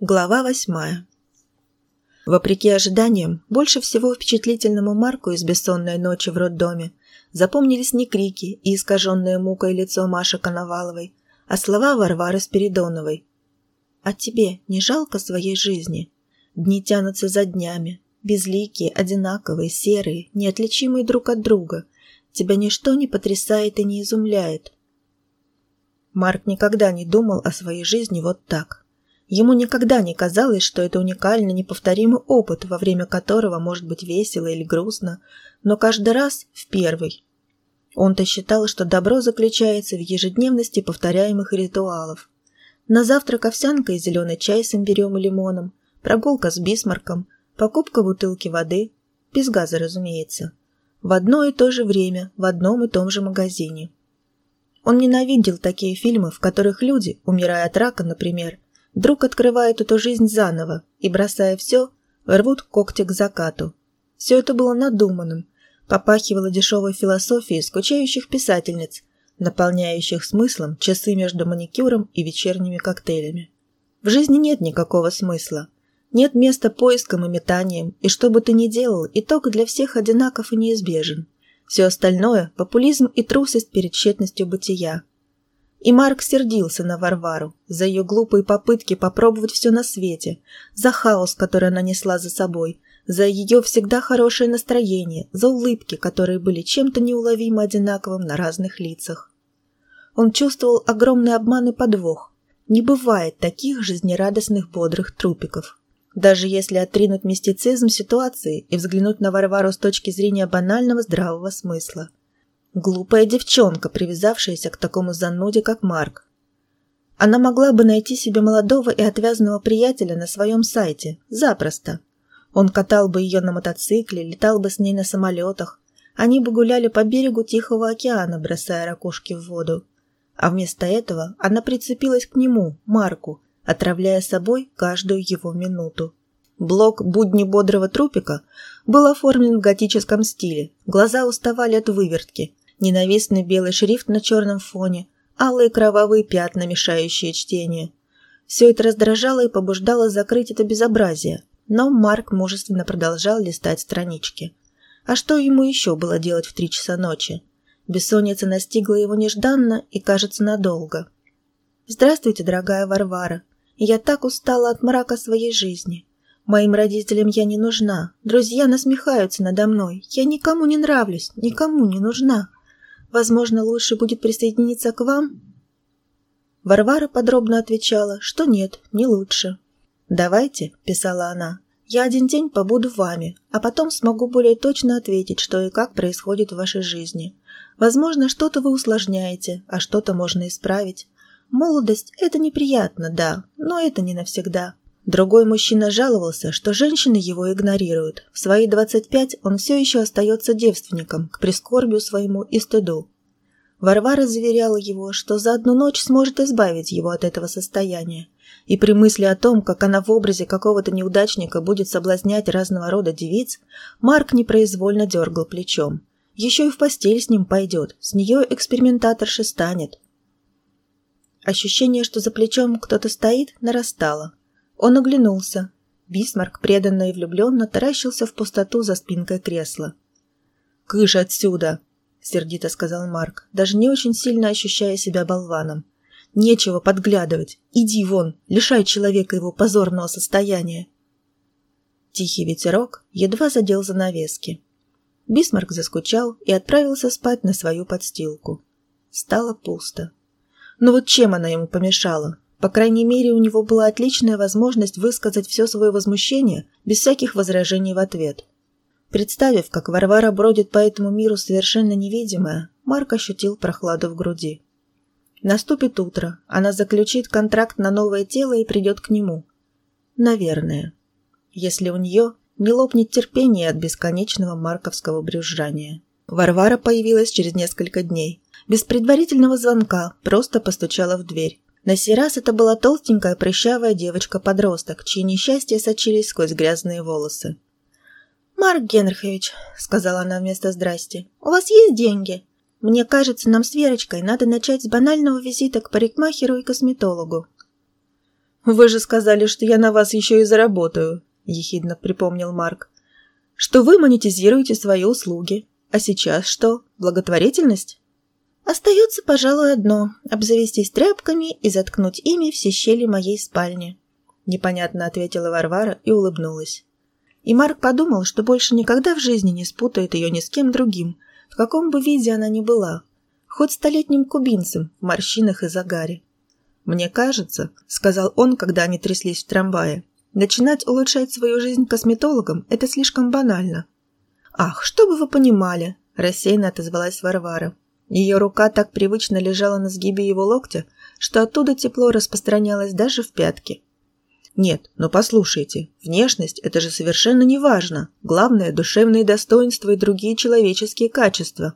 Глава восьмая. Вопреки ожиданиям, больше всего впечатлительному Марку из бессонной ночи в роддоме запомнились не крики и искаженное мукой лицо Маши Коноваловой, а слова Варвары Спиридоновой. «А тебе не жалко своей жизни? Дни тянутся за днями, безликие, одинаковые, серые, неотличимые друг от друга. Тебя ничто не потрясает и не изумляет». Марк никогда не думал о своей жизни вот так. Ему никогда не казалось, что это уникальный, неповторимый опыт, во время которого может быть весело или грустно, но каждый раз в первый. Он-то считал, что добро заключается в ежедневности повторяемых ритуалов. На завтрак овсянка и зеленый чай с имбирем и лимоном, прогулка с бисмарком, покупка бутылки воды, без газа, разумеется, в одно и то же время, в одном и том же магазине. Он ненавидел такие фильмы, в которых люди, умирая от рака, например, Вдруг открывают эту жизнь заново и, бросая все, рвут когти к закату. Все это было надуманным, попахивало дешевой философией скучающих писательниц, наполняющих смыслом часы между маникюром и вечерними коктейлями. В жизни нет никакого смысла. Нет места поискам и метаниям, и что бы ты ни делал, итог для всех одинаков и неизбежен. Все остальное – популизм и трусость перед тщетностью бытия – и Марк сердился на Варвару за ее глупые попытки попробовать все на свете, за хаос, который она несла за собой, за ее всегда хорошее настроение, за улыбки, которые были чем-то неуловимо одинаковым на разных лицах. Он чувствовал огромный обман и подвох. Не бывает таких жизнерадостных бодрых трупиков. Даже если отринуть мистицизм ситуации и взглянуть на Варвару с точки зрения банального здравого смысла – Глупая девчонка, привязавшаяся к такому зануде, как Марк. Она могла бы найти себе молодого и отвязного приятеля на своем сайте. Запросто. Он катал бы ее на мотоцикле, летал бы с ней на самолетах. Они бы гуляли по берегу Тихого океана, бросая ракушки в воду. А вместо этого она прицепилась к нему, Марку, отравляя собой каждую его минуту. Блок «Будни бодрого трупика» был оформлен в готическом стиле, глаза уставали от вывертки – ненавистный белый шрифт на черном фоне, алые кровавые пятна, мешающие чтение. Все это раздражало и побуждало закрыть это безобразие, но Марк мужественно продолжал листать странички. А что ему еще было делать в три часа ночи? Бессонница настигла его нежданно и, кажется, надолго. «Здравствуйте, дорогая Варвара. Я так устала от мрака своей жизни. Моим родителям я не нужна. Друзья насмехаются надо мной. Я никому не нравлюсь, никому не нужна. Возможно, лучше будет присоединиться к вам?» Варвара подробно отвечала, что нет, не лучше. «Давайте», – писала она, – «я один день побуду вами, а потом смогу более точно ответить, что и как происходит в вашей жизни. Возможно, что-то вы усложняете, а что-то можно исправить. Молодость – это неприятно, да, но это не навсегда. Другой мужчина жаловался, что женщины его игнорируют. В свои 25 он все еще остается девственником, к прискорбию своему и стыду. Варвара заверяла его, что за одну ночь сможет избавить его от этого состояния. И при мысли о том, как она в образе какого-то неудачника будет соблазнять разного рода девиц, Марк непроизвольно дергал плечом. Еще и в постель с ним пойдет, с нее экспериментаторша станет. Ощущение, что за плечом кто-то стоит, нарастало. Он оглянулся. Бисмарк, преданно и влюбленно, таращился в пустоту за спинкой кресла. «Кыш отсюда!» — сердито сказал Марк, даже не очень сильно ощущая себя болваном. «Нечего подглядывать. Иди вон, лишай человека его позорного состояния». Тихий ветерок едва задел занавески. Бисмарк заскучал и отправился спать на свою подстилку. Стало пусто. Но вот чем она ему помешала? По крайней мере, у него была отличная возможность высказать все свое возмущение без всяких возражений в ответ. Представив, как Варвара бродит по этому миру совершенно невидимая, Марк ощутил прохладу в груди. Наступит утро, она заключит контракт на новое тело и придет к нему. Наверное. Если у нее не лопнет терпение от бесконечного марковского брюзжания. Варвара появилась через несколько дней. Без предварительного звонка просто постучала в дверь. На сей раз это была толстенькая прыщавая девочка-подросток, чьи несчастья сочились сквозь грязные волосы. «Марк Генрихович», — сказала она вместо «здрасти», — «у вас есть деньги? Мне кажется, нам с Верочкой надо начать с банального визита к парикмахеру и косметологу». «Вы же сказали, что я на вас еще и заработаю», – ехидно припомнил Марк. «Что вы монетизируете свои услуги. А сейчас что, благотворительность?» «Остается, пожалуй, одно – обзавестись тряпками и заткнуть ими все щели моей спальни», – непонятно ответила Варвара и улыбнулась. И Марк подумал, что больше никогда в жизни не спутает ее ни с кем другим, в каком бы виде она ни была, хоть столетним кубинцем в морщинах и загаре. «Мне кажется», — сказал он, когда они тряслись в трамвае, «начинать улучшать свою жизнь косметологом – это слишком банально». «Ах, что бы вы понимали!» – рассеянно отозвалась Варвара. Ее рука так привычно лежала на сгибе его локтя, что оттуда тепло распространялось даже в пятки. «Нет, но послушайте, внешность – это же совершенно не важно. Главное – душевные достоинства и другие человеческие качества».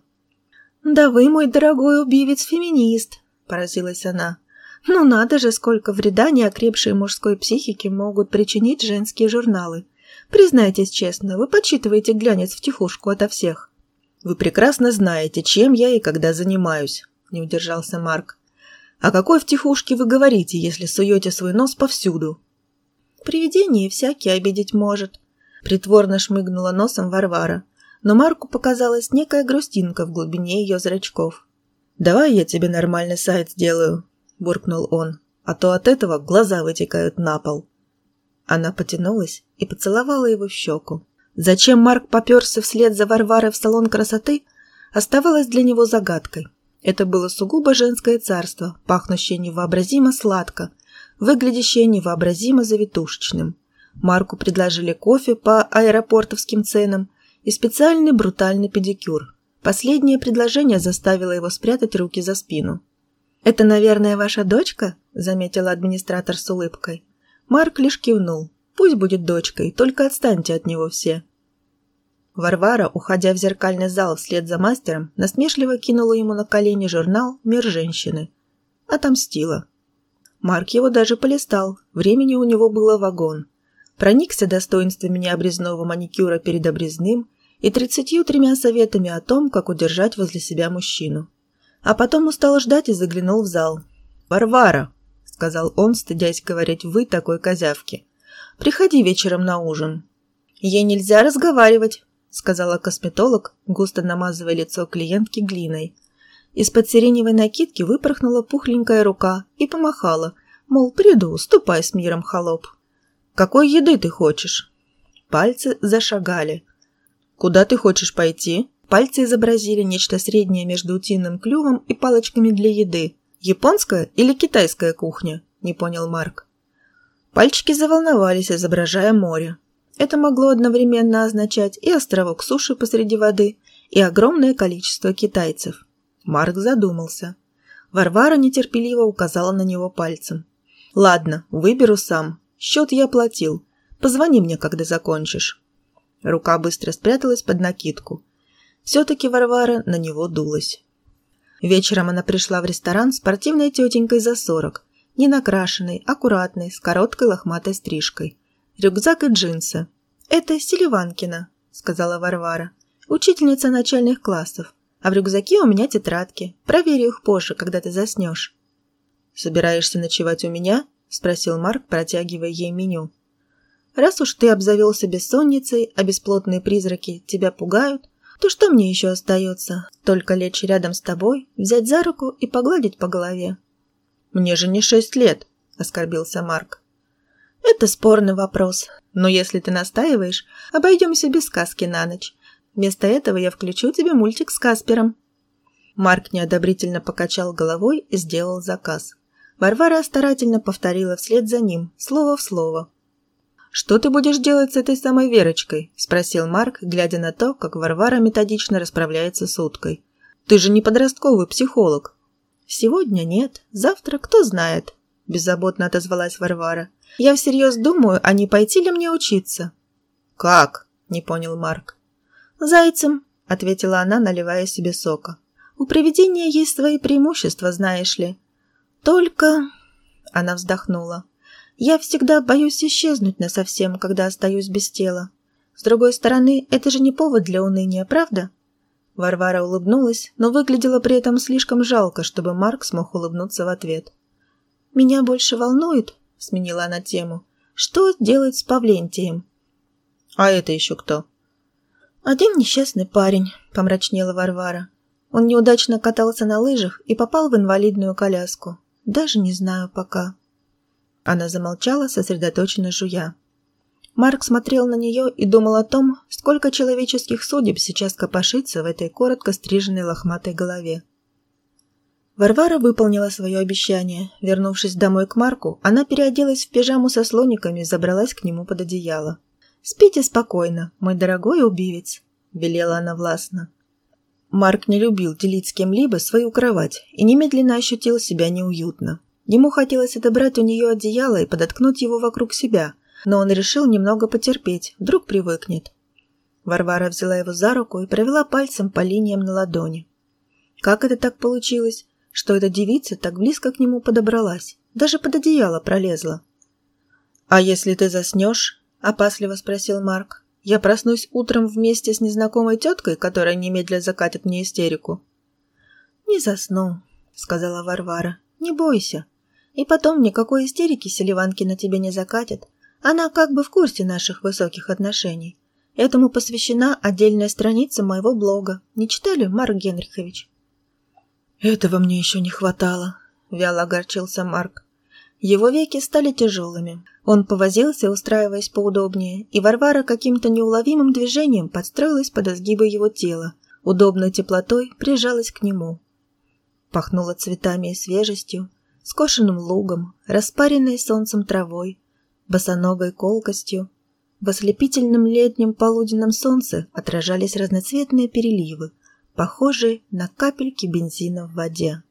«Да вы, мой дорогой убивец-феминист», – поразилась она. Ну надо же, сколько вреда неокрепшей мужской психике могут причинить женские журналы. Признайтесь честно, вы подсчитываете глянец втихушку ото всех. Вы прекрасно знаете, чем я и когда занимаюсь, не удержался Марк. О какой втихушке вы говорите, если суете свой нос повсюду? Привидение всякий обидеть может. Притворно шмыгнула носом Варвара, но Марку показалась некая грустинка в глубине ее зрачков. «Давай я тебе нормальный сайт сделаю», буркнул он, а то от этого глаза вытекают на пол. Она потянулась и поцеловала его в щеку. Зачем Марк поперся вслед за Варварой в салон красоты, оставалось для него загадкой. Это было сугубо женское царство, пахнущее невообразимо сладко, выглядящее невообразимо завитушечным. Марку предложили кофе по аэропортовским ценам и специальный брутальный педикюр. Последнее предложение заставило его спрятать руки за спину. «Это, наверное, ваша дочка?» – заметила администратор с улыбкой. Марк лишь кивнул. «Пусть будет дочкой, только отстаньте от него все». Варвара, уходя в зеркальный зал вслед за мастером, насмешливо кинула ему на колени журнал «Мир женщины». Отомстила. Марк его даже полистал, времени у него было вагон. Проникся достоинствами необрезного маникюра перед обрезным и тридцатью тремя советами о том, как удержать возле себя мужчину. А потом устал ждать и заглянул в зал. «Варвара!» — сказал он, стыдясь говорить «вы» такой козявки. «Приходи вечером на ужин». «Ей нельзя разговаривать», — сказала косметолог, густо намазывая лицо клиентки глиной. Из-под сиреневой накидки выпорхнула пухленькая рука и помахала, мол, приду, ступай с миром, холоп. «Какой еды ты хочешь?» Пальцы зашагали. «Куда ты хочешь пойти?» Пальцы изобразили нечто среднее между утиным клювом и палочками для еды. Японская или китайская кухня? Не понял Марк. Пальчики заволновались, изображая море. Это могло одновременно означать и островок суши посреди воды, и огромное количество китайцев. Марк задумался. Варвара нетерпеливо указала на него пальцем. «Ладно, выберу сам. Счет я платил. Позвони мне, когда закончишь». Рука быстро спряталась под накидку. Все-таки Варвара на него дулась. Вечером она пришла в ресторан с спортивной тетенькой за сорок, не накрашенной, аккуратной, с короткой лохматой стрижкой. Рюкзак и джинсы. «Это Селиванкина», — сказала Варвара. «Учительница начальных классов. А в рюкзаке у меня тетрадки. Проверю их позже, когда ты заснешь». «Собираешься ночевать у меня?» — спросил Марк, протягивая ей меню. «Раз уж ты обзавелся бессонницей, а бесплотные призраки тебя пугают, то что мне еще остается? Только лечь рядом с тобой, взять за руку и погладить по голове. Мне же не шесть лет, оскорбился Марк. Это спорный вопрос, но если ты настаиваешь, обойдемся без сказки на ночь. Вместо этого я включу тебе мультик с Каспером. Марк неодобрительно покачал головой и сделал заказ. Варвара старательно повторила вслед за ним, слово в слово. «Что ты будешь делать с этой самой Верочкой?» – спросил Марк, глядя на то, как Варвара методично расправляется с уткой. «Ты же не подростковый психолог». «Сегодня нет, завтра кто знает», – беззаботно отозвалась Варвара. «Я всерьез думаю, а не пойти ли мне учиться?» «Как?» – не понял Марк. «Зайцем», – ответила она, наливая себе сока. «У привидения есть свои преимущества, знаешь ли». «Только...» – она вздохнула. Я всегда боюсь исчезнуть насовсем, когда остаюсь без тела. С другой стороны, это же не повод для уныния, правда? Варвара улыбнулась, но выглядела при этом слишком жалко, чтобы Марк смог улыбнуться в ответ. «Меня больше волнует», — сменила она тему. «Что делать с Павлентием?» «А это еще кто?» «Один несчастный парень», — помрачнела Варвара. «Он неудачно катался на лыжах и попал в инвалидную коляску. Даже не знаю пока». Она замолчала, сосредоточенно жуя. Марк смотрел на нее и думал о том, сколько человеческих судеб сейчас копошится в этой коротко стриженной лохматой голове. Варвара выполнила свое обещание. Вернувшись домой к Марку, она переоделась в пижаму со слониками и забралась к нему под одеяло. «Спите спокойно, мой дорогой убивец», – велела она властно. Марк не любил делить с кем-либо свою кровать и немедленно ощутил себя неуютно. Ему хотелось отобрать у нее одеяло и подоткнуть его вокруг себя, но он решил немного потерпеть, вдруг привыкнет. Варвара взяла его за руку и провела пальцем по линиям на ладони. Как это так получилось, что эта девица так близко к нему подобралась, даже под одеяло пролезла? «А если ты заснешь?» – опасливо спросил Марк. «Я проснусь утром вместе с незнакомой теткой, которая немедля закатит мне истерику». «Не засну», – сказала Варвара. «Не бойся. И потом никакой истерики Селиванки на тебя не закатит. Она как бы в курсе наших высоких отношений. Этому посвящена отдельная страница моего блога. Не читали, Марк Генрихович?» «Этого мне еще не хватало», – вяло огорчился Марк. Его веки стали тяжелыми. Он повозился, устраиваясь поудобнее, и Варвара каким-то неуловимым движением подстроилась под изгибы его тела, удобной теплотой прижалась к нему. Пахнуло цветами и свежестью, скошенным лугом, распаренной солнцем травой, босоногой колкостью. В ослепительном летнем полуденном солнце отражались разноцветные переливы, похожие на капельки бензина в воде.